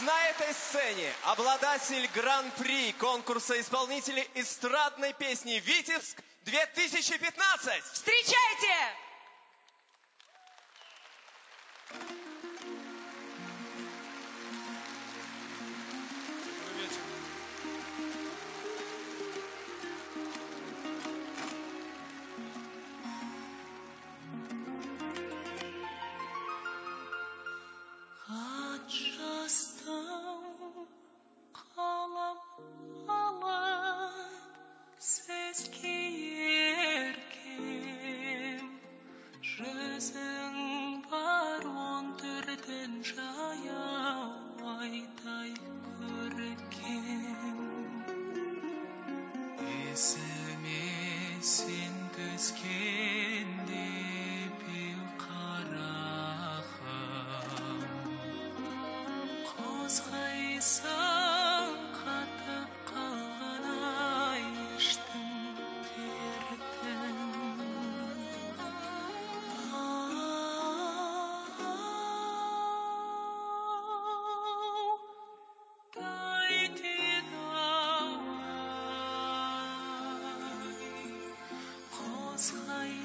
на этой сцене обладатель гран-при конкурса исполнителей эстрадной песни «Витебск 2015». Встречайте! Сізге еркем жүзің бар он төртін жаяу айдай көркем есіме сен түскенде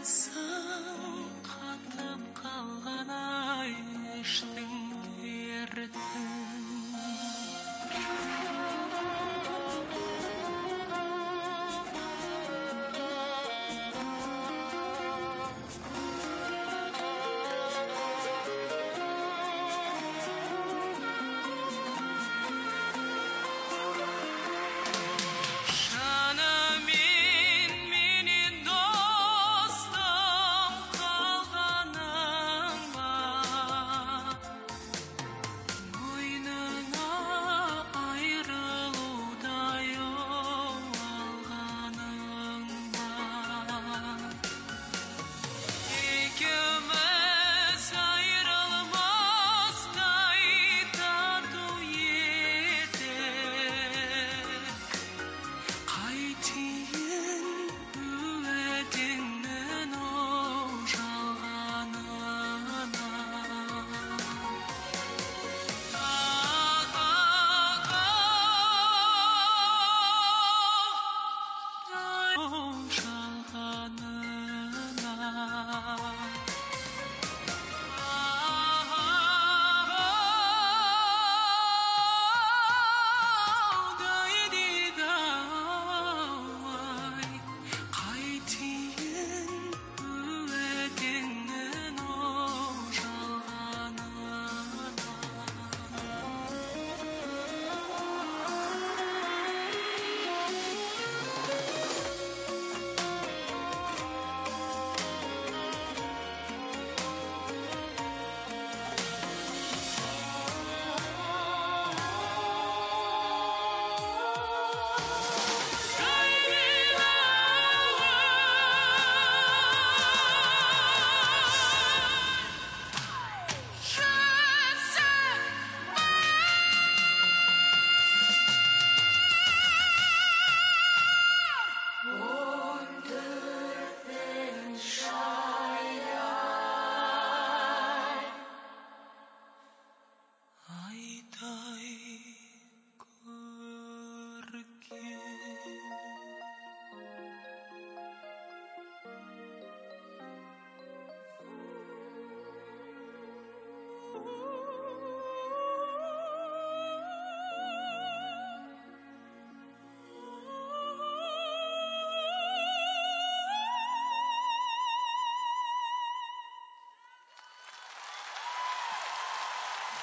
қозғайсың қатып қалған ай іштің дертін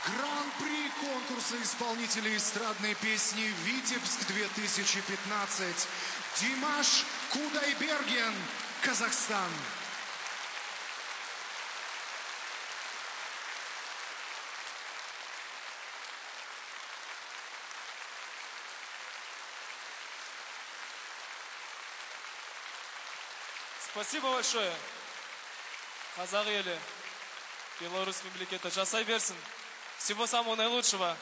Гран-при конкурса исполнителей эстрадной песни «Витебск-2015» Димаш Кудайберген, Казахстан. Спасибо большое. Қазақ елі, Беларусь мемлекеті жасай берсін. Всего самого наилучшего.